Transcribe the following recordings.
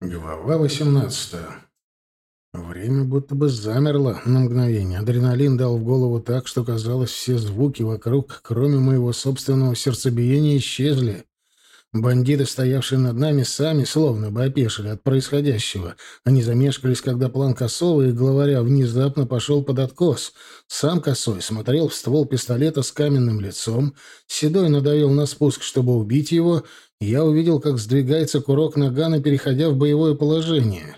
Глава 18. Время будто бы замерло на мгновение. Адреналин дал в голову так, что казалось, все звуки вокруг, кроме моего собственного сердцебиения, исчезли. Бандиты, стоявшие над нами, сами словно бы опешили от происходящего. Они замешкались, когда план Косова и главаря внезапно пошел под откос. Сам Косой смотрел в ствол пистолета с каменным лицом. Седой надавил на спуск, чтобы убить его — я увидел, как сдвигается курок нагана, переходя в боевое положение.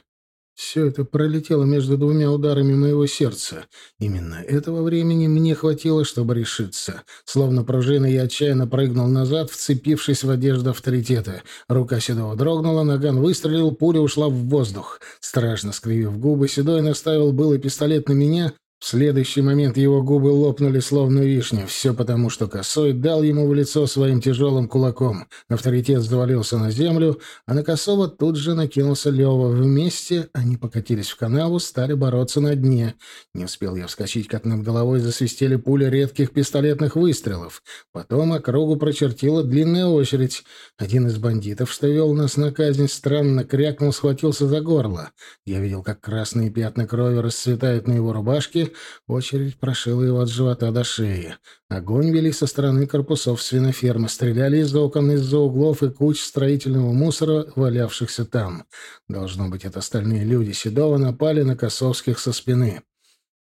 Все это пролетело между двумя ударами моего сердца. Именно этого времени мне хватило, чтобы решиться. Словно пружина, я отчаянно прыгнул назад, вцепившись в одежду авторитета. Рука Седова дрогнула, наган выстрелил, пуля ушла в воздух. Страшно скривив губы, Седой наставил было пистолет на меня, в следующий момент его губы лопнули, словно вишня. Все потому, что Косой дал ему в лицо своим тяжелым кулаком. Авторитет завалился на землю, а на Косова тут же накинулся Лева. Вместе они покатились в канаву, стали бороться на дне. Не успел я вскочить, как над головой засвистели пули редких пистолетных выстрелов. Потом округу прочертила длинная очередь. Один из бандитов, что вел нас на казнь, странно крякнул, схватился за горло. Я видел, как красные пятна крови расцветают на его рубашке, очередь прошила его от живота до шеи. Огонь вели со стороны корпусов свинофермы, стреляли из окон, из-за углов и куч строительного мусора, валявшихся там. Должно быть, это остальные люди Седова напали на Косовских со спины.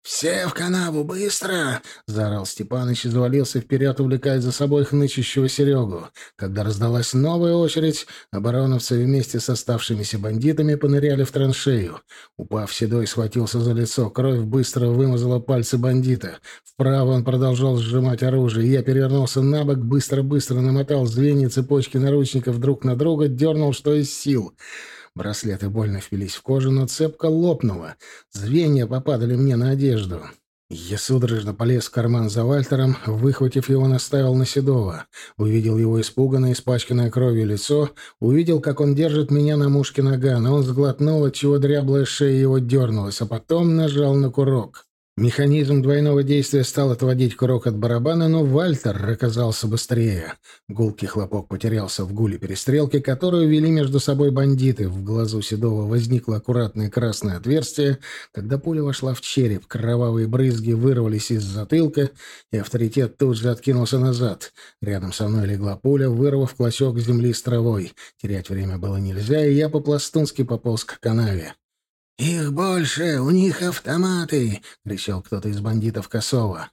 «Все в канаву, быстро!» — заорал Степаныч и завалился вперед, увлекая за собой хнычущего Серегу. Когда раздалась новая очередь, обороновцы вместе с оставшимися бандитами поныряли в траншею. Упав, Седой схватился за лицо, кровь быстро вымазала пальцы бандита. Вправо он продолжал сжимать оружие. Я перевернулся на бок, быстро-быстро намотал звенья цепочки наручников друг на друга, дернул, что из сил — Браслеты больно впились в кожу, но цепка лопнула. Звенья попадали мне на одежду. Я судорожно полез в карман за Вальтером, выхватив его, наставил на Седова. Увидел его испуганное, испачканное кровью лицо, увидел, как он держит меня на мушке нагана. Он сглотнул, отчего дряблая шея его дернулась, а потом нажал на курок. Механизм двойного действия стал отводить курок от барабана, но Вальтер оказался быстрее. Гулкий хлопок потерялся в гуле перестрелки, которую вели между собой бандиты. В глазу Седова возникло аккуратное красное отверстие. Когда пуля вошла в череп, кровавые брызги вырвались из затылка, и авторитет тут же откинулся назад. Рядом со мной легла пуля, вырвав клочок земли с травой. Терять время было нельзя, и я по-пластунски пополз к канаве. «Их больше, у них автоматы!» — кричал кто-то из бандитов Косова.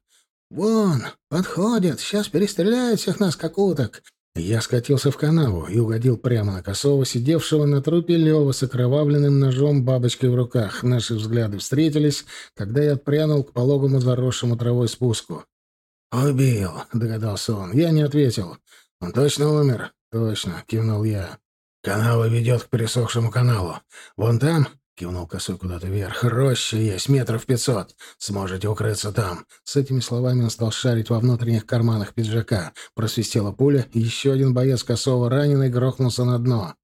«Вон, подходят, сейчас перестреляют всех нас, как уток!» Я скатился в канаву и угодил прямо на Косова, сидевшего на трупе Лева с окровавленным ножом бабочкой в руках. Наши взгляды встретились, когда я отпрянул к пологому заросшему травой спуску. «Убил», — догадался он. Я не ответил. «Он точно умер?» «Точно», — кивнул я. «Канава ведет к пересохшему каналу. Вон там Кивнул косой куда-то вверх. «Роща есть, метров пятьсот. Сможете укрыться там». С этими словами он стал шарить во внутренних карманах пиджака. Просвистела пуля, еще один боец косого раненый грохнулся на дно.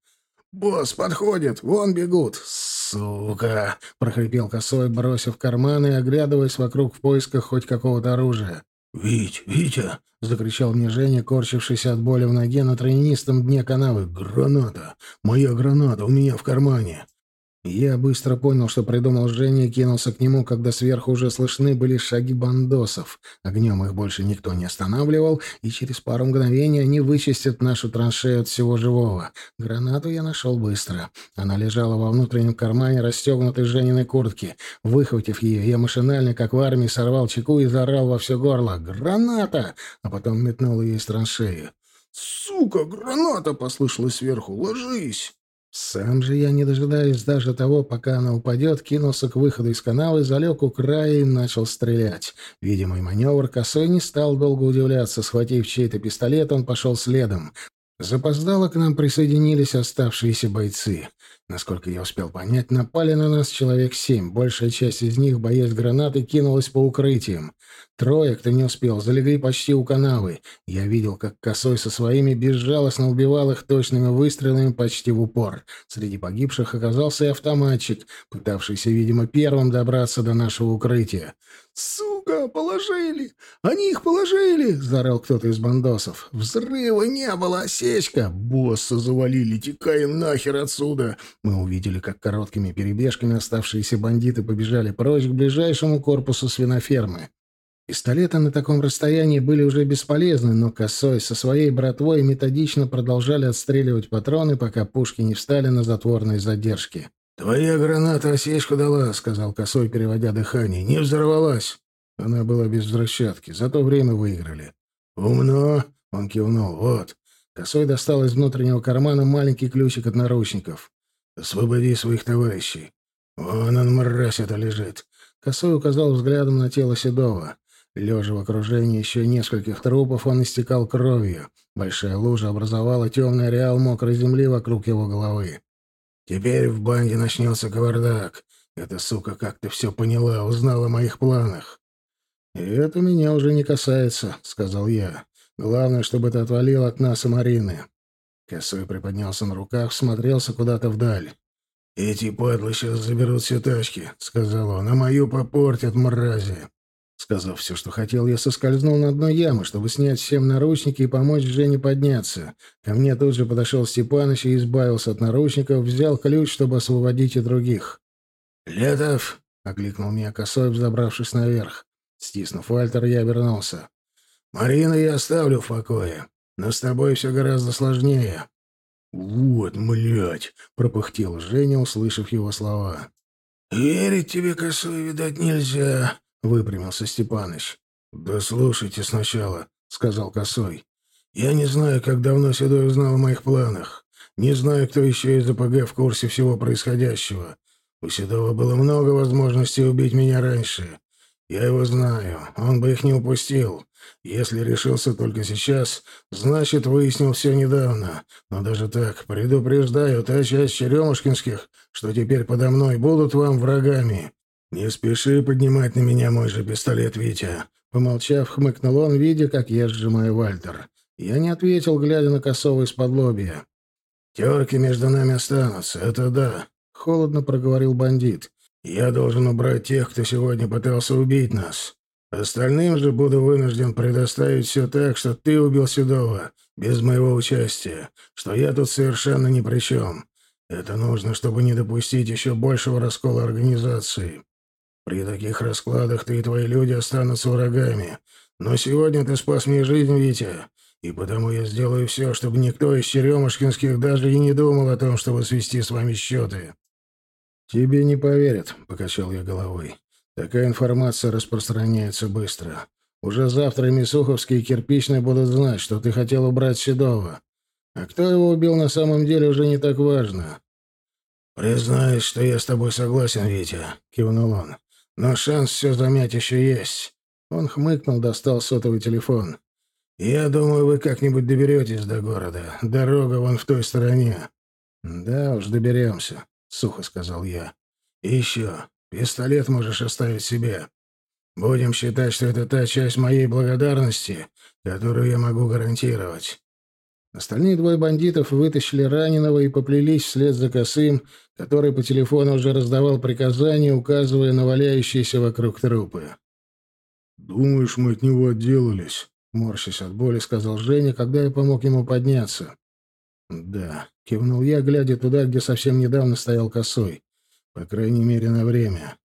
«Босс подходит! Вон бегут!» «Сука!» — прохрипел косой, бросив карманы и оглядываясь вокруг в поисках хоть какого-то оружия. «Вить! Витя!» — закричал мне Женя, корчившийся от боли в ноге на травянистом дне канавы. «Граната! Моя граната у меня в кармане!» Я быстро понял, что придумал Женя, и кинулся к нему, когда сверху уже слышны были шаги бандосов. Огнем их больше никто не останавливал, и через пару мгновений они вычистят нашу траншею от всего живого. Гранату я нашел быстро. Она лежала во внутреннем кармане расстегнутой Жениной куртки. Выхватив ее, я машинально, как в армии, сорвал чеку и заорал во все горло «Граната!», а потом метнул ее из траншеи. «Сука, граната!» — послышалось сверху. «Ложись!» Сам же я, не дожидаясь даже того, пока она упадет, кинулся к выходу из канавы, залег у края и начал стрелять. Видимый маневр косой не стал долго удивляться. Схватив чей-то пистолет, он пошел следом. Запоздало к нам присоединились оставшиеся бойцы. Насколько я успел понять, напали на нас человек семь. Большая часть из них, боясь гранаты, кинулась по укрытиям. Трое, кто не успел, залегли почти у канавы. Я видел, как Косой со своими безжалостно убивал их точными выстрелами почти в упор. Среди погибших оказался и автоматчик, пытавшийся, видимо, первым добраться до нашего укрытия. «Сука!» Друга! Положили! Они их положили!» — заорал кто-то из бандосов. «Взрыва не было, осечка! Босса завалили! Текаем нахер отсюда!» Мы увидели, как короткими перебежками оставшиеся бандиты побежали прочь к ближайшему корпусу свинофермы. Пистолеты на таком расстоянии были уже бесполезны, но Косой со своей братвой методично продолжали отстреливать патроны, пока пушки не встали на затворные задержки. «Твоя граната осечку дала», — сказал Косой, переводя дыхание. «Не взорвалась». Она была без взрывчатки, зато время выиграли. «Умно», — он кивнул. «Вот». Косой достал из внутреннего кармана маленький ключик от наручников. «Освободи своих товарищей». «Вон он, мразь, это лежит». Косой указал взглядом на тело Седова. Лежа в окружении еще нескольких трупов, он истекал кровью. Большая лужа образовала темный ареал мокрой земли вокруг его головы. «Теперь в банде начнется кавардак. Эта сука как-то все поняла, узнала о моих планах». «И это меня уже не касается», — сказал я. «Главное, чтобы ты отвалил от нас и Марины». Косой приподнялся на руках, смотрелся куда-то вдаль. «Эти падлы сейчас заберут все тачки», — сказал он, — «а мою попортят, мрази». Сказав все, что хотел, я соскользнул на дно ямы, чтобы снять всем наручники и помочь Жене подняться. Ко мне тут же подошел Степаныч и избавился от наручников, взял ключ, чтобы освободить и других. «Летов!» — окликнул меня косой, взобравшись наверх. Стиснув Вальтер, я обернулся. «Марина я оставлю в покое, но с тобой все гораздо сложнее». «Вот, млять!» — пропыхтел Женя, услышав его слова. «Верить тебе, косой, видать, нельзя», — выпрямился Степаныч. «Да слушайте сначала», — сказал Косой. «Я не знаю, как давно Седой узнал о моих планах. Не знаю, кто еще из АПГ в курсе всего происходящего. У Седова было много возможностей убить меня раньше. Я его знаю, он бы их не упустил. Если решился только сейчас, значит, выяснил все недавно. Но даже так, предупреждаю, та часть черемушкинских, что теперь подо мной, будут вам врагами. «Не спеши поднимать на меня мой же пистолет, Витя!» Помолчав, хмыкнул он, видя, как я сжимаю Вальтер. Я не ответил, глядя на косого из-под. «Терки между нами останутся, это да», — холодно проговорил бандит. «Я должен убрать тех, кто сегодня пытался убить нас. Остальным же буду вынужден предоставить все так, что ты убил Седова, без моего участия, что я тут совершенно ни при чем. Это нужно, чтобы не допустить еще большего раскола организации. При таких раскладах ты и твои люди останутся врагами. Но сегодня ты спас мне жизнь, Витя, и потому я сделаю все, чтобы никто из черемушкинских даже и не думал о том, чтобы свести с вами счеты». «Тебе не поверят», — покачал я головой. «Такая информация распространяется быстро. Уже завтра Мисуховские и Кирпичные будут знать, что ты хотел убрать Седова. А кто его убил на самом деле, уже не так важно». «Признаюсь, что я с тобой согласен, Витя», — кивнул он. Но шанс все замять еще есть. Он хмыкнул, достал сотовый телефон. «Я думаю, вы как-нибудь доберетесь до города. Дорога вон в той стороне». «Да уж, доберемся», — сухо сказал я. «И еще, пистолет можешь оставить себе. Будем считать, что это та часть моей благодарности, которую я могу гарантировать. Остальные двое бандитов вытащили раненого и поплелись вслед за косым, который по телефону уже раздавал приказания, указывая на валяющиеся вокруг трупы. «Думаешь, мы от него отделались?» — морщась от боли, сказал Женя, когда я помог ему подняться. «Да», — кивнул я, глядя туда, где совсем недавно стоял косой. «По крайней мере, на время.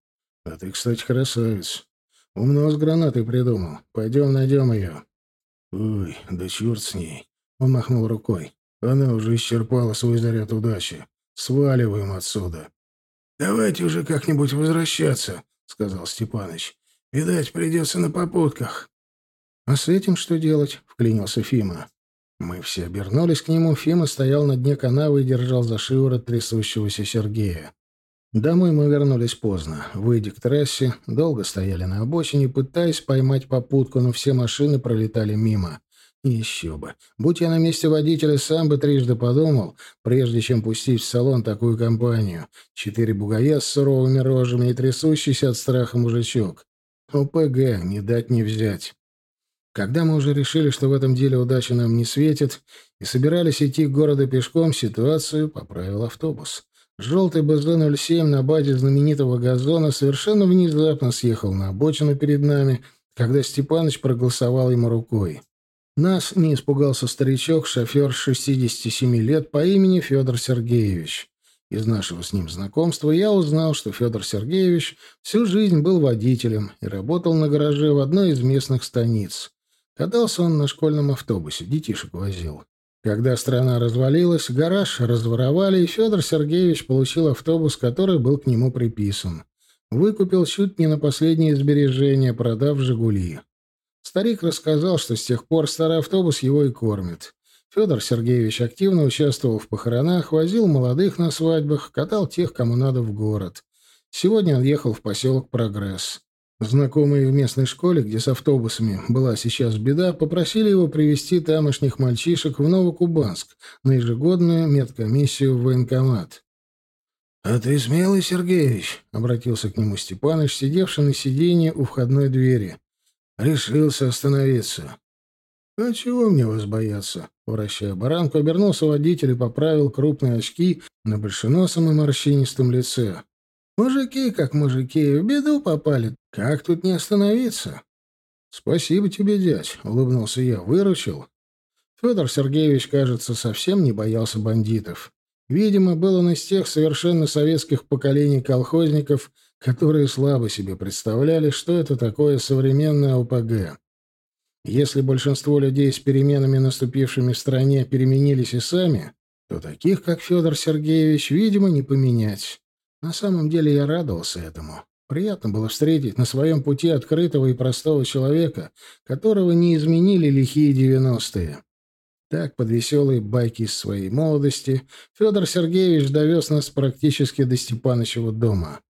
А ты, кстати, красавец. Умно с гранатой придумал. Пойдем найдем ее». «Ой, да черт с ней. Он махнул рукой. Она уже исчерпала свой заряд удачи. Сваливаем отсюда. «Давайте уже как-нибудь возвращаться», — сказал Степаныч. «Видать, придется на попутках». «А с этим что делать?» — вклинился Фима. Мы все обернулись к нему. Фима стоял на дне канавы и держал за шиворот трясущегося Сергея. Домой мы вернулись поздно. Выйдя к трассе, долго стояли на обочине, пытаясь поймать попутку, но все машины пролетали мимо. Еще бы. Будь я на месте водителя, сам бы трижды подумал, прежде чем пустить в салон такую компанию. Четыре бугая с суровыми рожами и трясущийся от страха мужичок. ОПГ не дать не взять. Когда мы уже решили, что в этом деле удача нам не светит, и собирались идти к городу пешком, ситуацию поправил автобус. Желтый БЗ-07 на базе знаменитого газона совершенно внезапно съехал на обочину перед нами, когда Степаныч проголосовал ему рукой. Нас не испугался старичок, шофер 67 лет по имени Федор Сергеевич. Из нашего с ним знакомства я узнал, что Федор Сергеевич всю жизнь был водителем и работал на гараже в одной из местных станиц. Катался он на школьном автобусе, детишек возил. Когда страна развалилась, гараж разворовали, и Федор Сергеевич получил автобус, который был к нему приписан. Выкупил чуть не на последние сбережения, продав «Жигули». Старик рассказал, что с тех пор старый автобус его и кормит. Федор Сергеевич активно участвовал в похоронах, возил молодых на свадьбах, катал тех, кому надо в город. Сегодня он ехал в поселок Прогресс. Знакомые в местной школе, где с автобусами была сейчас беда, попросили его привести тамошних мальчишек в Новокубанск на ежегодную медкомиссию в военкомат. — А ты смелый, Сергеевич? — обратился к нему Степаныч, сидевший на сиденье у входной двери. — Решился остановиться. «А чего мне вас бояться?» Вращая баранку, обернулся водитель и поправил крупные очки на большеносом и морщинистом лице. «Мужики, как мужики, в беду попали. Как тут не остановиться?» «Спасибо тебе, дядь», — улыбнулся я. «Выручил». Федор Сергеевич, кажется, совсем не боялся бандитов. Видимо, был он из тех совершенно советских поколений колхозников, которые слабо себе представляли, что это такое современное ОПГ. Если большинство людей с переменами, наступившими в стране, переменились и сами, то таких, как Федор Сергеевич, видимо, не поменять. На самом деле я радовался этому. Приятно было встретить на своем пути открытого и простого человека, которого не изменили лихие девяностые. Так, под веселые байки из своей молодости, Федор Сергеевич довез нас практически до Степанычева дома.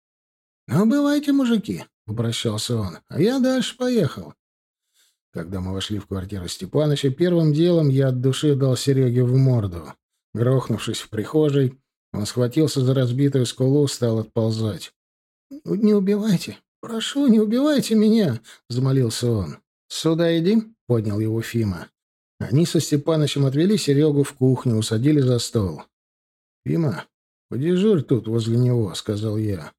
«Ну, бывайте, мужики», — попрощался он, — «а я дальше поехал. Когда мы вошли в квартиру Степаныча, первым делом я от души дал Сереге в морду. Грохнувшись в прихожей, он схватился за разбитую скулу, стал отползать. «Не убивайте! Прошу, не убивайте меня!» — замолился он. «Сюда иди!» — поднял его Фима. Они со Степанычем отвели Серегу в кухню, усадили за стол. «Фима, подежурь тут возле него», — сказал я.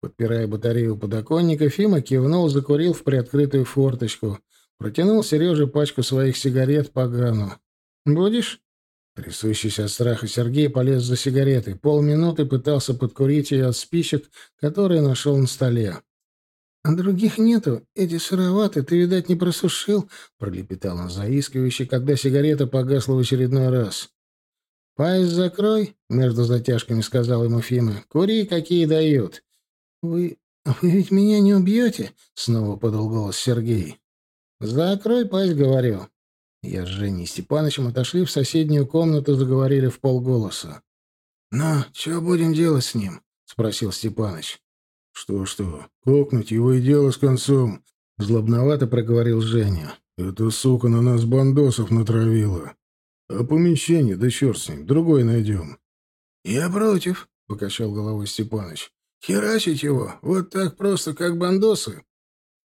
Подпирая батарею подоконника, Фима кивнул, закурил в приоткрытую форточку — Протянул Сереже пачку своих сигарет погану. «Будешь?» Трясущийся от страха Сергей полез за сигаретой. Полминуты пытался подкурить ее от спичек, которые нашел на столе. «А других нету. Эти сыроваты ты, видать, не просушил?» — пролепетал он заискивающе, когда сигарета погасла в очередной раз. «Пасть закрой», — между затяжками сказал ему Фима. «Кури, какие дают». «Вы... вы ведь меня не убьете?» — снова подал Сергей. «Закрой пасть, говорю». Я с Женей Степановичем отошли в соседнюю комнату, заговорили в полголоса. «Ну, что будем делать с ним?» — спросил Степаныч. «Что-что, кокнуть его и дело с концом», — злобновато проговорил Женя. «Эта сука на нас бандосов натравила. А помещение, да черт с ним, другой найдем». «Я против», — покачал головой Степаныч. «Херачить его, вот так просто, как бандосы.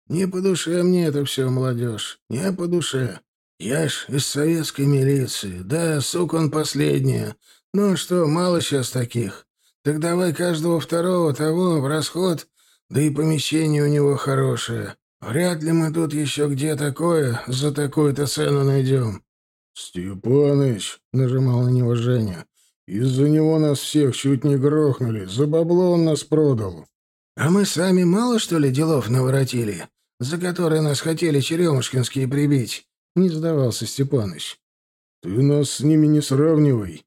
Не по душе мне это все, молодежь, не по душе. Я ж из советской милиции, да, сука он последняя. Ну что, мало сейчас таких. Так давай каждого второго того в расход, да и помещение у него хорошее. Вряд ли мы тут еще где такое за такую-то цену найдем. «Степаныч», — нажимал на него Женя, — «из-за него нас всех чуть не грохнули, за бабло он нас продал». «А мы сами мало, что ли, делов наворотили? за которые нас хотели черемушкинские прибить?» — не сдавался Степаныч. «Ты нас с ними не сравнивай».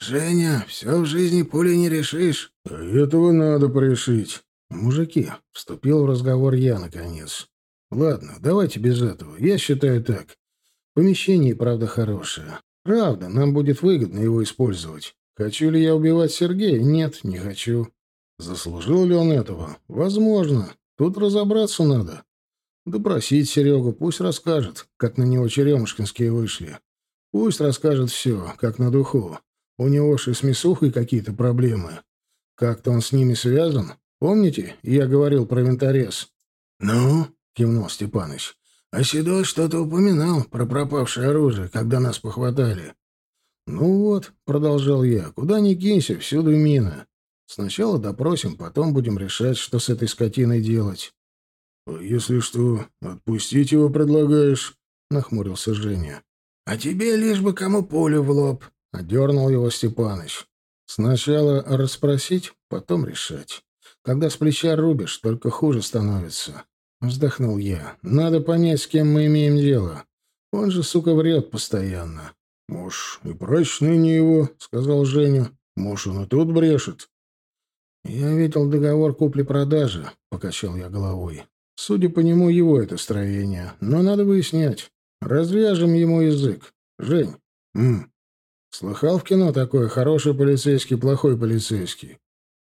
«Женя, все в жизни пули не решишь». «А этого надо порешить». «Мужики», — вступил в разговор я, наконец. «Ладно, давайте без этого. Я считаю так. Помещение, правда, хорошее. Правда, нам будет выгодно его использовать. Хочу ли я убивать Сергея? Нет, не хочу. Заслужил ли он этого? Возможно. Тут разобраться надо. Допросить Серегу, пусть расскажет, как на него черемушкинские вышли. Пусть расскажет все, как на духу. У него же с мясухой какие-то проблемы. Как-то он с ними связан. Помните, я говорил про винторез? — Ну, — кивнул Степаныч, — а Седой что-то упоминал про пропавшее оружие, когда нас похватали. — Ну вот, — продолжал я, — куда ни кинься, всюду мина. Сначала допросим, потом будем решать, что с этой скотиной делать. — Если что, отпустить его предлагаешь? — нахмурился Женя. — А тебе лишь бы кому пулю в лоб, — одернул его Степаныч. — Сначала расспросить, потом решать. Когда с плеча рубишь, только хуже становится. Вздохнул я. Надо понять, с кем мы имеем дело. Он же, сука, врет постоянно. — Может, и прачечный не его, — сказал Женя. — Может, он и тут брешет. — Я видел договор купли-продажи, — покачал я головой. Судя по нему, его это строение. Но надо выяснять. Развяжем ему язык. Жень, м, слыхал в кино такое «хороший полицейский, плохой полицейский»?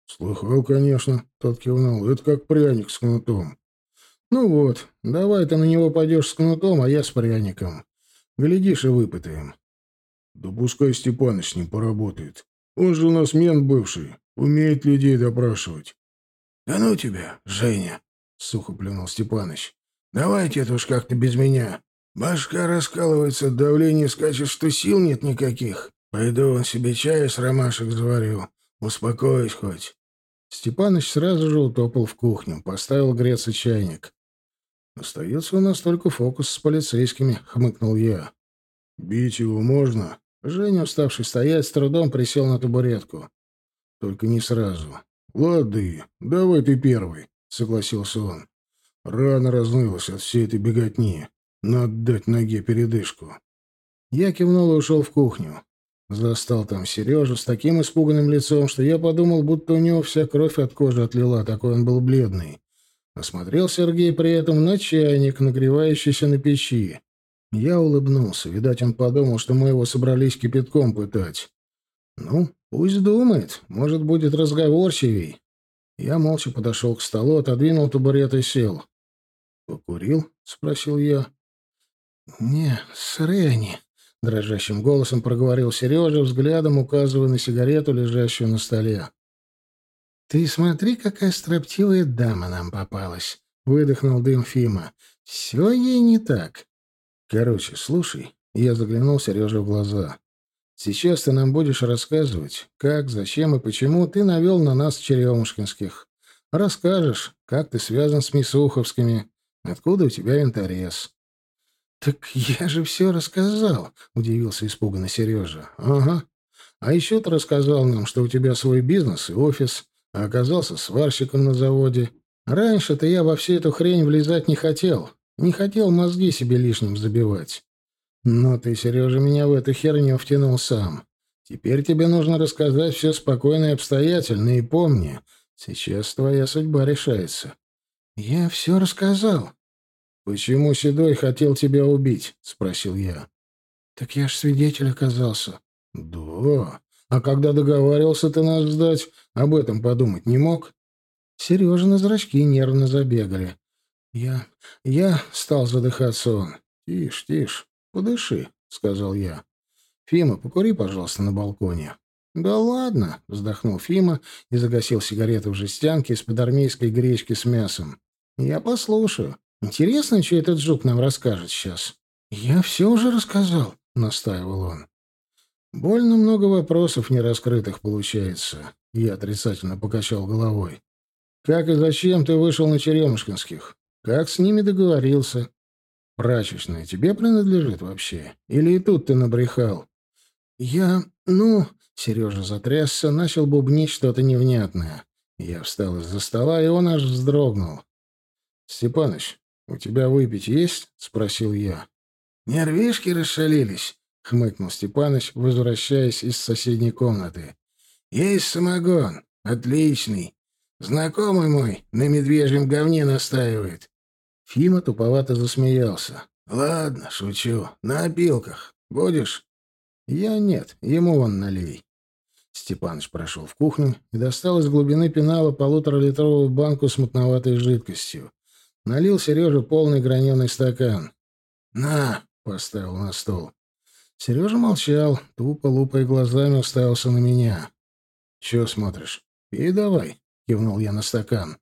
Слыхал, конечно, тот кивнул. Это как пряник с кнутом. Ну вот, давай ты на него пойдешь с кнутом, а я с пряником. Глядишь и выпытаем. Да пускай Степаныч с ним поработает. Он же у нас мент бывший. Умеет людей допрашивать. — Да ну тебя, Женя! — сухо плюнул Степаныч. — Давайте это уж как-то без меня. Башка раскалывается от давления, скачет, что сил нет никаких. Пойду он себе чаю с ромашек заварю. Успокоюсь хоть. Степаныч сразу же утопал в кухню, поставил греться чайник. «Остается у нас только фокус с полицейскими», — хмыкнул я. «Бить его можно?» Женя, уставший стоять, с трудом присел на табуретку. Только не сразу. «Лады, давай ты первый», — согласился он. «Рано разнылась от всей этой беготни. Надо дать ноге передышку». Я кивнул и ушел в кухню. Застал там Сережу с таким испуганным лицом, что я подумал, будто у него вся кровь от кожи отлила, такой он был бледный. Осмотрел Сергей при этом на чайник, нагревающийся на печи. Я улыбнулся. Видать, он подумал, что мы его собрались кипятком пытать. Ну, пусть думает. Может, будет разговорчивей. Я молча подошел к столу, отодвинул табурет и сел. «Покурил?» — спросил я. «Не, с Ренни», — дрожащим голосом проговорил Сережа, взглядом указывая на сигарету, лежащую на столе. «Ты смотри, какая строптивая дама нам попалась», — выдохнул дым Фима. «Все ей не так. Короче, слушай, я заглянул Сереже в глаза. Сейчас ты нам будешь рассказывать, как, зачем и почему ты навел на нас Черемушкинских. Расскажешь, как ты связан с Мисуховскими, откуда у тебя интерес. «Так я же все рассказал», — удивился испуганно Сережа. «Ага. А еще ты рассказал нам, что у тебя свой бизнес и офис, а оказался сварщиком на заводе. Раньше-то я во всю эту хрень влезать не хотел, не хотел мозги себе лишним забивать. Но ты, Сережа, меня в эту херню втянул сам. Теперь тебе нужно рассказать все спокойно и обстоятельно, и помни, сейчас твоя судьба решается. Я все рассказал. Почему Седой хотел тебя убить? спросил я. Так я ж свидетель оказался. Да. А когда договаривался ты нас сдать, об этом подумать не мог? Сережа на зрачки нервно забегали. «Я... я...» — стал задыхаться он. «Тише, тише, подыши», — сказал я. «Фима, покури, пожалуйста, на балконе». «Да ладно», — вздохнул Фима и загасил сигарету в жестянке из-под армейской гречки с мясом. «Я послушаю. Интересно, что этот жук нам расскажет сейчас». «Я все уже рассказал», — настаивал он. «Больно много вопросов нераскрытых получается», — я отрицательно покачал головой. «Как и зачем ты вышел на Черемушкинских?» Как с ними договорился? Прачечная тебе принадлежит вообще? Или и тут ты набрехал? Я... ну... Сережа затрясся, начал бубнить что-то невнятное. Я встал из-за стола, и он аж вздрогнул. «Степаныч, у тебя выпить есть?» — спросил я. «Нервишки расшалились», — хмыкнул Степаныч, возвращаясь из соседней комнаты. «Есть самогон. Отличный. Знакомый мой на медвежьем говне настаивает. Фима туповато засмеялся. «Ладно, шучу. На опилках. Будешь?» «Я нет. Ему вон налей». Степаныч прошел в кухню и достал из глубины пенала полуторалитровую банку с мутноватой жидкостью. Налил Сереже полный граненый стакан. «На!» — поставил на стол. Сережа молчал, тупо лупая глазами уставился на меня. «Чего смотришь? Пей давай», — кивнул я на стакан.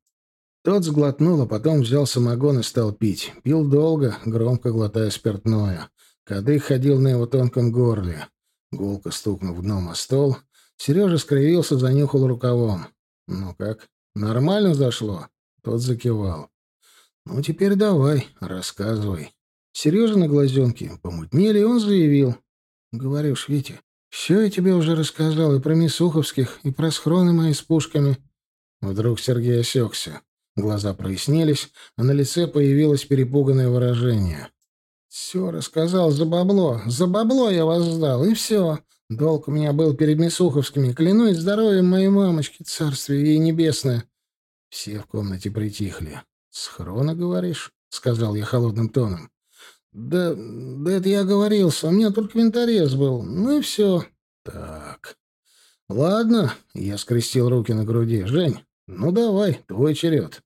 Тот сглотнул, а потом взял самогон и стал пить. Пил долго, громко глотая спиртное. Кадык ходил на его тонком горле. Гулко стукнув дном о стол, Сережа скривился, занюхал рукавом. Ну как, нормально зашло? Тот закивал. Ну, теперь давай, рассказывай. Сережа на глазенке помутнели, и он заявил. Говоришь, Витя, все я тебе уже рассказал и про Мисуховских, и про схроны мои с пушками. Вдруг Сергей осекся. Глаза прояснились, а на лице появилось перепуганное выражение. «Все рассказал за бабло. За бабло я вас сдал, и все. Долг у меня был перед Мисуховскими. Клянусь здоровьем моей мамочки, царствие ей небесное». Все в комнате притихли. «Схрона, говоришь?» — сказал я холодным тоном. «Да, да это я оговорился. У меня только винторез был. Ну и все». «Так. Ладно». Я скрестил руки на груди. «Жень, ну давай, твой черед».